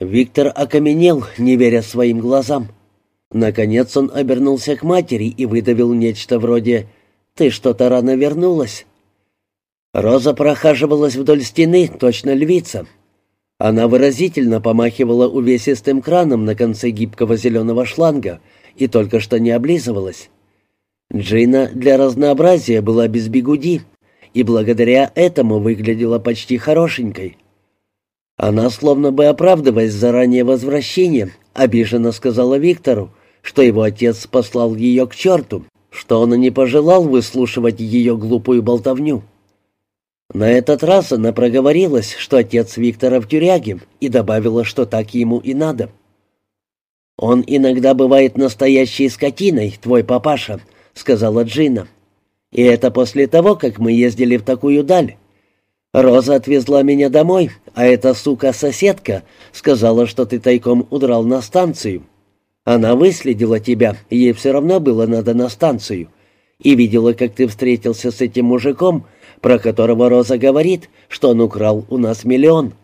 Виктор окаменел, не веря своим глазам. Наконец он обернулся к матери и выдавил нечто вроде «Ты что-то рано вернулась». Роза прохаживалась вдоль стены, точно львица. Она выразительно помахивала увесистым краном на конце гибкого зеленого шланга и только что не облизывалась. Джина для разнообразия была без бигуди, и благодаря этому выглядела почти хорошенькой. Она, словно бы оправдываясь за раннее возвращение, обиженно сказала Виктору, что его отец послал ее к черту, что он не пожелал выслушивать ее глупую болтовню. На этот раз она проговорилась, что отец Виктора в тюряге, и добавила, что так ему и надо. «Он иногда бывает настоящей скотиной, твой папаша», — сказала Джина. «И это после того, как мы ездили в такую даль. Роза отвезла меня домой, а эта сука-соседка сказала, что ты тайком удрал на станцию. Она выследила тебя, ей все равно было надо на станцию, и видела, как ты встретился с этим мужиком, про которого Роза говорит, что он украл у нас миллион.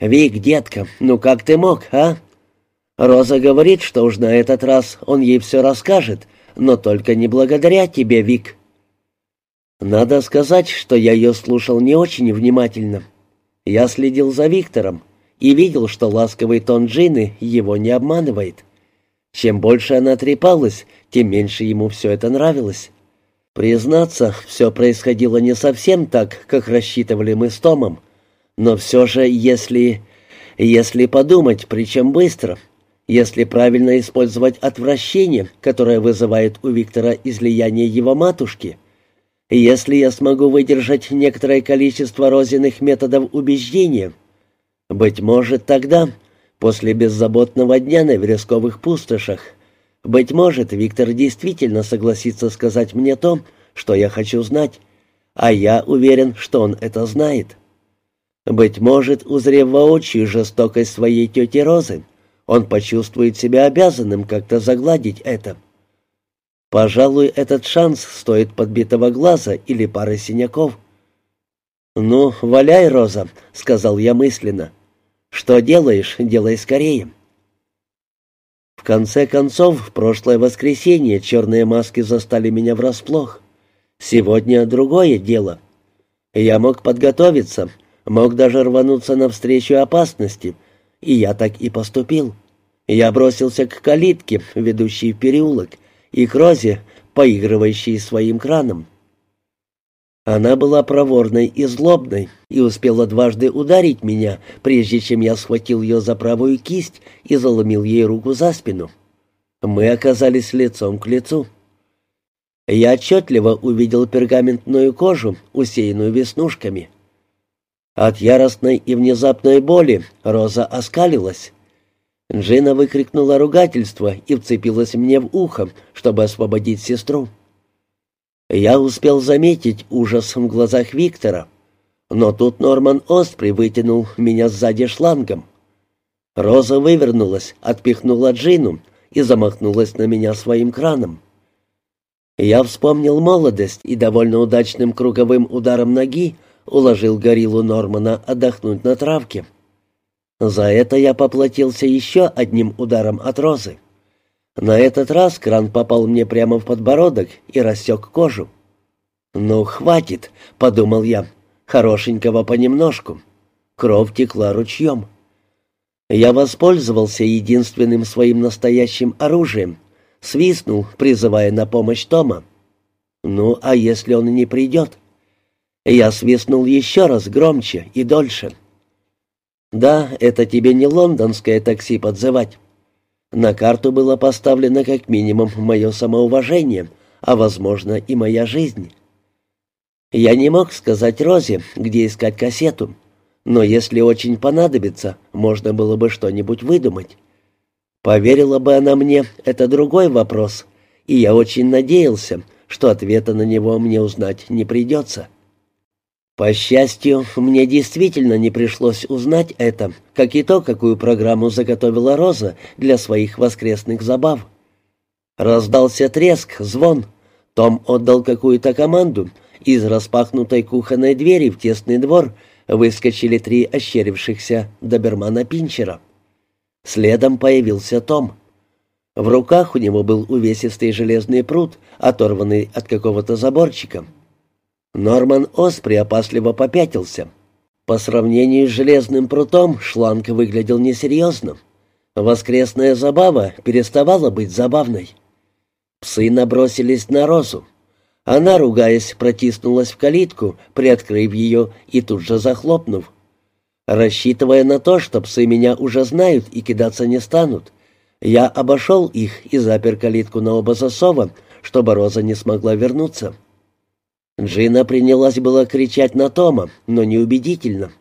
Вик, детка, ну как ты мог, а? Роза говорит, что уж на этот раз он ей все расскажет, но только не благодаря тебе, Вик. Надо сказать, что я ее слушал не очень внимательно. Я следил за Виктором и видел, что ласковый тон Джины его не обманывает. Чем больше она трепалась, тем меньше ему все это нравилось. Признаться, все происходило не совсем так, как рассчитывали мы с Томом. Но все же, если... если подумать, причем быстро, если правильно использовать отвращение, которое вызывает у Виктора излияние его матушки, если я смогу выдержать некоторое количество розиных методов убеждения, быть может, тогда, после беззаботного дня на вересковых пустошах, быть может, Виктор действительно согласится сказать мне то, что я хочу знать, а я уверен, что он это знает. Быть может, узрев воочию жестокость своей тети Розы, он почувствует себя обязанным как-то загладить это. Пожалуй, этот шанс стоит подбитого глаза или пары синяков. «Ну, валяй, Роза», — сказал я мысленно. «Что делаешь, делай скорее». В конце концов, в прошлое воскресенье черные маски застали меня врасплох. Сегодня другое дело. Я мог подготовиться, мог даже рвануться навстречу опасности, и я так и поступил. Я бросился к калитке, ведущей в переулок, и к Розе, поигрывающей своим краном. Она была проворной и злобной и успела дважды ударить меня, прежде чем я схватил ее за правую кисть и заломил ей руку за спину. Мы оказались лицом к лицу. Я отчетливо увидел пергаментную кожу, усеянную веснушками. От яростной и внезапной боли Роза оскалилась. Джина выкрикнула ругательство и вцепилась мне в ухо, чтобы освободить сестру. Я успел заметить ужас в глазах Виктора, но тут Норман Остпри вытянул меня сзади шлангом. Роза вывернулась, отпихнула Джину и замахнулась на меня своим краном. Я вспомнил молодость и довольно удачным круговым ударом ноги уложил гориллу Нормана отдохнуть на травке. За это я поплатился еще одним ударом от розы. На этот раз кран попал мне прямо в подбородок и рассек кожу. «Ну, хватит», — подумал я, — «хорошенького понемножку». Кровь текла ручьем. Я воспользовался единственным своим настоящим оружием, свистнул, призывая на помощь Тома. «Ну, а если он не придет?» Я свистнул еще раз громче и дольше. Да, это тебе не лондонское такси подзывать. На карту было поставлено как минимум мое самоуважение, а, возможно, и моя жизнь. Я не мог сказать Розе, где искать кассету, но если очень понадобится, можно было бы что-нибудь выдумать. Поверила бы она мне, это другой вопрос, и я очень надеялся, что ответа на него мне узнать не придется. По счастью, мне действительно не пришлось узнать это, как и то, какую программу заготовила Роза для своих воскресных забав. Раздался треск, звон. Том отдал какую-то команду. Из распахнутой кухонной двери в тесный двор выскочили три ощерившихся добермана Пинчера. Следом появился Том. В руках у него был увесистый железный пруд, оторванный от какого-то заборчика. Норман Оспри опасливо попятился. По сравнению с железным прутом шланг выглядел несерьезно. Воскресная забава переставала быть забавной. Псы набросились на Розу. Она, ругаясь, протиснулась в калитку, приоткрыв ее и тут же захлопнув. Рассчитывая на то, что псы меня уже знают и кидаться не станут, я обошел их и запер калитку на оба засова, чтобы Роза не смогла вернуться. Джина принялась было кричать на Тома, но неубедительно.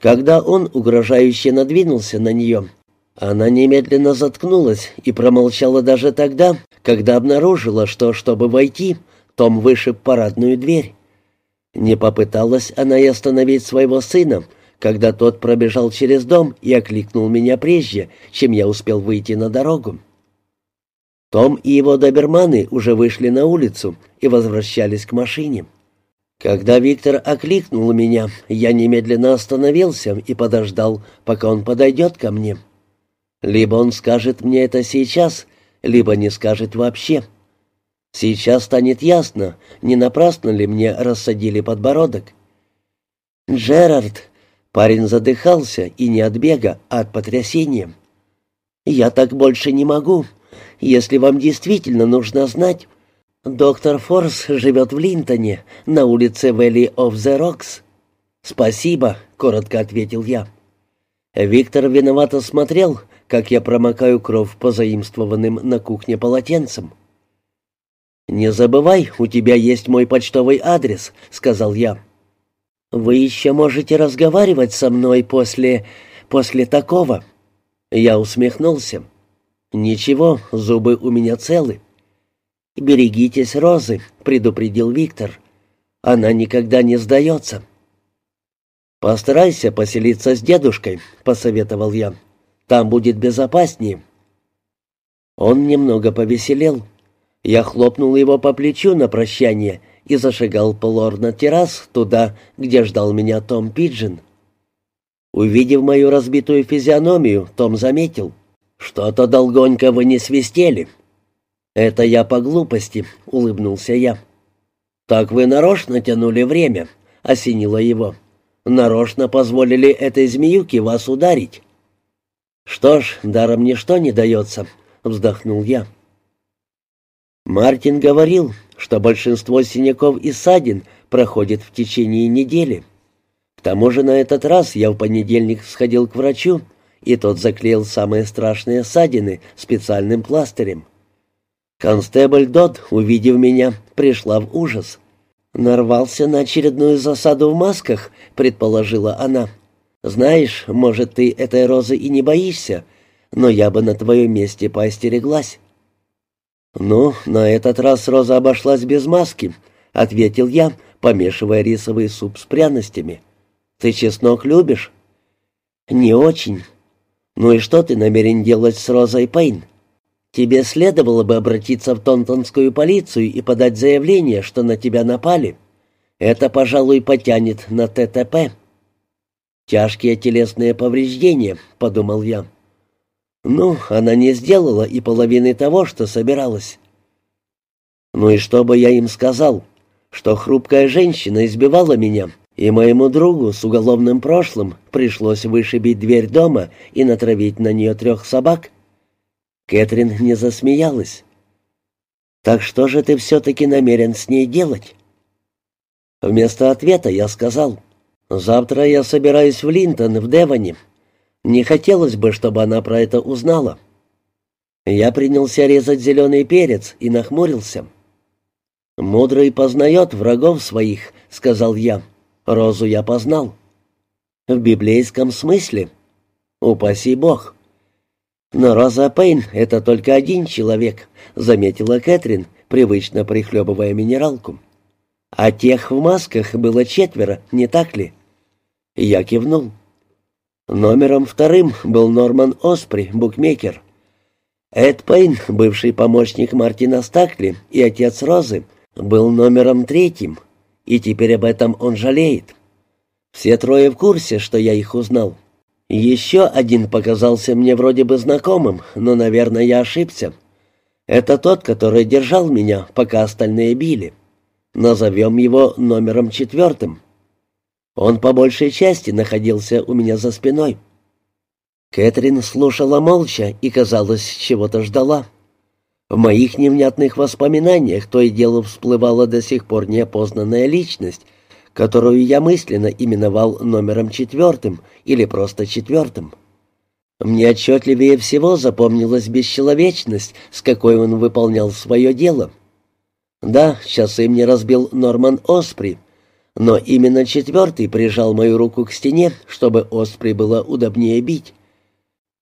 Когда он угрожающе надвинулся на нее, она немедленно заткнулась и промолчала даже тогда, когда обнаружила, что, чтобы войти, том вышиб парадную дверь. Не попыталась она и остановить своего сына, когда тот пробежал через дом и окликнул меня прежде, чем я успел выйти на дорогу. Том и его доберманы уже вышли на улицу и возвращались к машине. Когда Виктор окликнул меня, я немедленно остановился и подождал, пока он подойдет ко мне. Либо он скажет мне это сейчас, либо не скажет вообще. Сейчас станет ясно, не напрасно ли мне рассадили подбородок. «Джерард!» Парень задыхался, и не от бега, а от потрясения. «Я так больше не могу. Если вам действительно нужно знать, доктор Форс живет в Линтоне, на улице Valley of the Rocks». «Спасибо», — коротко ответил я. Виктор виновато смотрел, как я промокаю кровь позаимствованным на кухне полотенцем. «Не забывай, у тебя есть мой почтовый адрес», — сказал я. «Вы еще можете разговаривать со мной после... после такого?» Я усмехнулся. «Ничего, зубы у меня целы». «Берегитесь Розы», — предупредил Виктор. «Она никогда не сдается». «Постарайся поселиться с дедушкой», — посоветовал я. «Там будет безопаснее». Он немного повеселел. Я хлопнул его по плечу на прощание и зашагал по лорна-террас туда, где ждал меня Том Пиджин. Увидев мою разбитую физиономию, Том заметил. «Что-то долгонько вы не свистели». «Это я по глупости», — улыбнулся я. «Так вы нарочно тянули время», — осенило его. «Нарочно позволили этой змеюке вас ударить». «Что ж, даром ничто не дается», — вздохнул я. Мартин говорил, что большинство синяков и ссадин проходит в течение недели. К тому же на этот раз я в понедельник сходил к врачу, и тот заклеил самые страшные ссадины специальным пластырем. Констебль Дот, увидев меня, пришла в ужас. «Нарвался на очередную засаду в масках», — предположила она. «Знаешь, может, ты этой розы и не боишься, но я бы на твоем месте поостереглась». «Ну, на этот раз Роза обошлась без маски», — ответил я, помешивая рисовый суп с пряностями. «Ты чеснок любишь?» «Не очень. Ну и что ты намерен делать с Розой Пейн?» «Тебе следовало бы обратиться в Тонтонскую полицию и подать заявление, что на тебя напали. Это, пожалуй, потянет на ТТП». «Тяжкие телесные повреждения», — подумал я. Ну, она не сделала и половины того, что собиралась. Ну и что бы я им сказал? Что хрупкая женщина избивала меня, и моему другу с уголовным прошлым пришлось вышибить дверь дома и натравить на нее трех собак? Кэтрин не засмеялась. «Так что же ты все-таки намерен с ней делать?» Вместо ответа я сказал, «Завтра я собираюсь в Линтон, в Девоне, не хотелось бы, чтобы она про это узнала. Я принялся резать зеленый перец и нахмурился. «Мудрый познает врагов своих», — сказал я. «Розу я познал». «В библейском смысле?» «Упаси Бог». «Но Роза Пейн — это только один человек», — заметила Кэтрин, привычно прихлебывая минералку. «А тех в масках было четверо, не так ли?» Я кивнул. Номером вторым был Норман Оспри, букмекер. Эд Пейн, бывший помощник Мартина Стакли и отец Розы, был номером третьим, и теперь об этом он жалеет. Все трое в курсе, что я их узнал. Еще один показался мне вроде бы знакомым, но, наверное, я ошибся. Это тот, который держал меня, пока остальные били. Назовем его номером четвертым. Он по большей части находился у меня за спиной. Кэтрин слушала молча и, казалось, чего-то ждала. В моих невнятных воспоминаниях то и дело всплывала до сих пор неопознанная личность, которую я мысленно именовал номером четвертым или просто четвертым. Мне отчетливее всего запомнилась бесчеловечность, с какой он выполнял свое дело. Да, часы мне разбил Норман Оспри, но именно четвертый прижал мою руку к стене, чтобы Оспри было удобнее бить.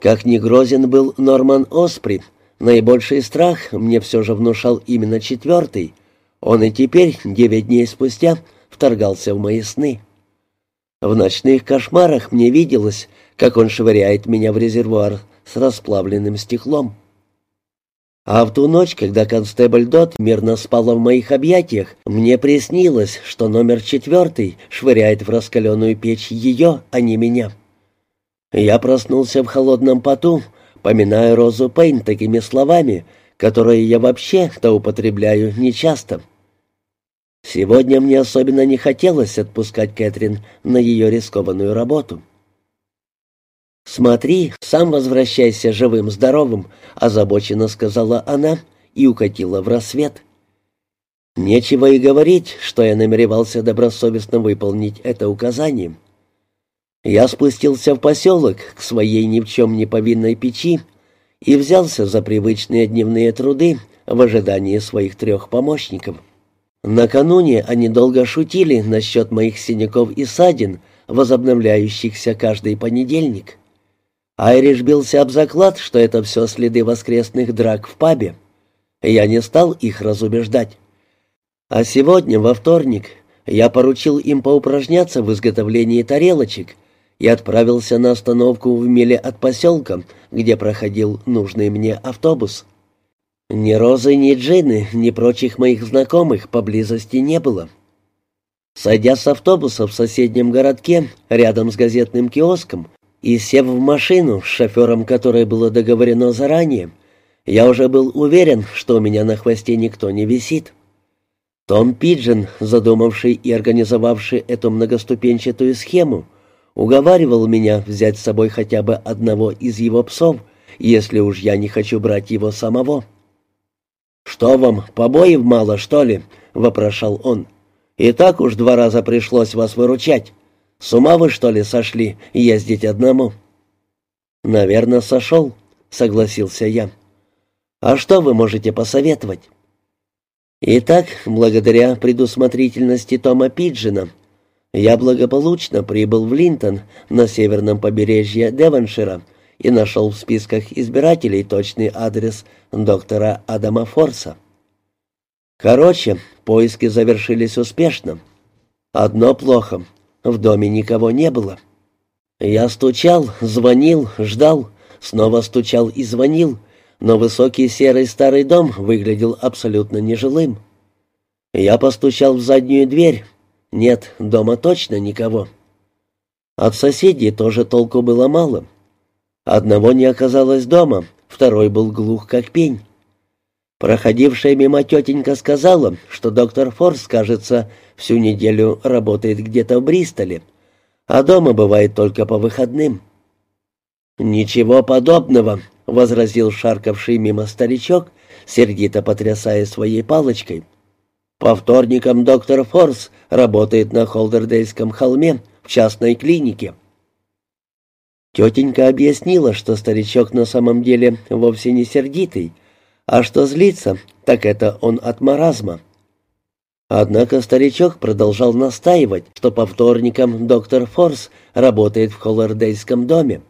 Как ни грозен был Норман Оспри, наибольший страх мне все же внушал именно четвертый. Он и теперь, девять дней спустя, вторгался в мои сны. В ночных кошмарах мне виделось, как он швыряет меня в резервуар с расплавленным стеклом. А в ту ночь, когда констебль Дот мирно спала в моих объятиях, мне приснилось, что номер четвертый швыряет в раскаленную печь ее, а не меня. Я проснулся в холодном поту, поминая Розу Пейн такими словами, которые я вообще-то употребляю нечасто. Сегодня мне особенно не хотелось отпускать Кэтрин на ее рискованную работу. «Смотри, сам возвращайся живым-здоровым», — озабоченно сказала она и укатила в рассвет. Нечего и говорить, что я намеревался добросовестно выполнить это указание. Я спустился в поселок к своей ни в чем не повинной печи и взялся за привычные дневные труды в ожидании своих трех помощников. Накануне они долго шутили насчет моих синяков и ссадин, возобновляющихся каждый понедельник. Айриш бился об заклад, что это все следы воскресных драк в пабе. Я не стал их разубеждать. А сегодня, во вторник, я поручил им поупражняться в изготовлении тарелочек и отправился на остановку в миле от поселка, где проходил нужный мне автобус. Ни Розы, ни Джины, ни прочих моих знакомых поблизости не было. Сойдя с автобуса в соседнем городке, рядом с газетным киоском, и сев в машину, с шофером которой было договорено заранее, я уже был уверен, что у меня на хвосте никто не висит. Том Пиджин, задумавший и организовавший эту многоступенчатую схему, уговаривал меня взять с собой хотя бы одного из его псов, если уж я не хочу брать его самого. «Что вам, побоев мало, что ли?» — вопрошал он. «И так уж два раза пришлось вас выручать. С ума вы, что ли, сошли ездить одному?» «Наверное, сошел», — согласился я. «А что вы можете посоветовать?» Итак, благодаря предусмотрительности Тома Пиджина, я благополучно прибыл в Линтон на северном побережье Девоншира и нашел в списках избирателей точный адрес доктора Адама Форса. Короче, поиски завершились успешно. Одно плохо. В доме никого не было. Я стучал, звонил, ждал, снова стучал и звонил, но высокий серый старый дом выглядел абсолютно нежилым. Я постучал в заднюю дверь. Нет, дома точно никого. От соседей тоже толку было мало. Одного не оказалось дома, второй был глух как пень. Проходившая мимо тетенька сказала, что доктор Форс, кажется, всю неделю работает где-то в Бристоле, а дома бывает только по выходным. «Ничего подобного», — возразил шаркавший мимо старичок, сердито потрясая своей палочкой. «По вторникам доктор Форс работает на Холдердейском холме в частной клинике». Тетенька объяснила, что старичок на самом деле вовсе не сердитый, а что злится, так это он от маразма. Однако старичок продолжал настаивать, что по вторникам доктор Форс работает в Холлардейском доме.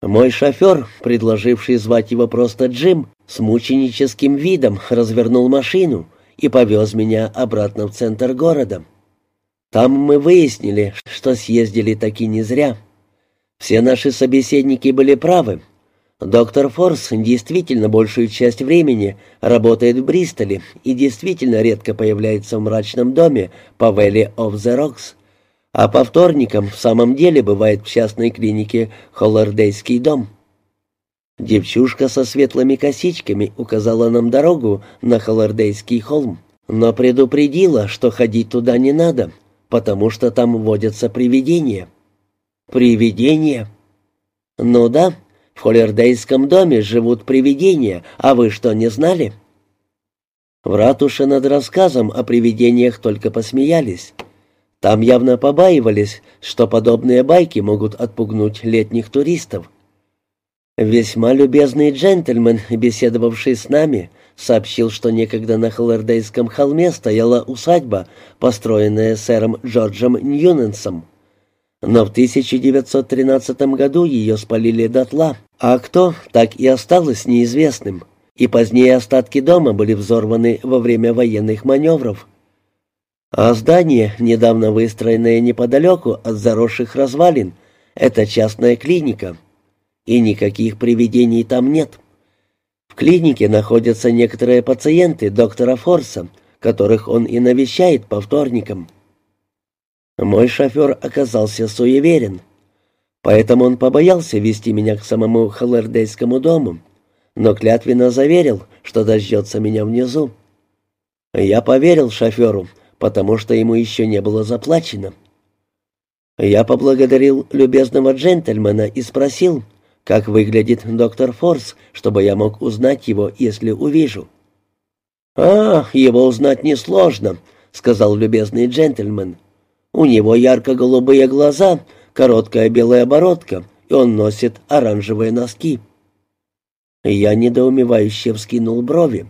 Мой шофер, предложивший звать его просто Джим, с мученическим видом развернул машину и повез меня обратно в центр города. Там мы выяснили, что съездили таки не зря. Все наши собеседники были правы. Доктор Форс действительно большую часть времени работает в Бристоле и действительно редко появляется в мрачном доме по Valley of the Rocks. А по вторникам в самом деле бывает в частной клинике Холлардейский дом. Девчушка со светлыми косичками указала нам дорогу на Холлардейский холм, но предупредила, что ходить туда не надо, потому что там водятся привидения. Привидения? Ну да, в Холлардейском доме живут привидения, а вы что, не знали? В ратуше над рассказом о привидениях только посмеялись. Там явно побаивались, что подобные байки могут отпугнуть летних туристов. Весьма любезный джентльмен, беседовавший с нами, сообщил, что некогда на Холлардейском холме стояла усадьба, построенная сэром Джорджем Ньюненсом. Но в 1913 году ее спалили дотла, а кто, так и осталось неизвестным, и позднее остатки дома были взорваны во время военных маневров. А здание, недавно выстроенное неподалеку от заросших развалин, это частная клиника. И никаких привидений там нет. В клинике находятся некоторые пациенты доктора Форса, которых он и навещает по вторникам. Мой шофер оказался суеверен, поэтому он побоялся вести меня к самому Холлердейскому дому, но клятвенно заверил, что дождется меня внизу. Я поверил шоферу, потому что ему еще не было заплачено. Я поблагодарил любезного джентльмена и спросил, как выглядит доктор Форс, чтобы я мог узнать его, если увижу. «А, его узнать несложно», — сказал любезный джентльмен. «У него ярко-голубые глаза, короткая белая бородка, и он носит оранжевые носки». Я недоумевающе вскинул брови.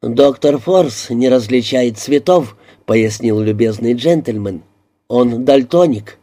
«Доктор Форс не различает цветов», — пояснил любезный джентльмен. «Он дальтоник».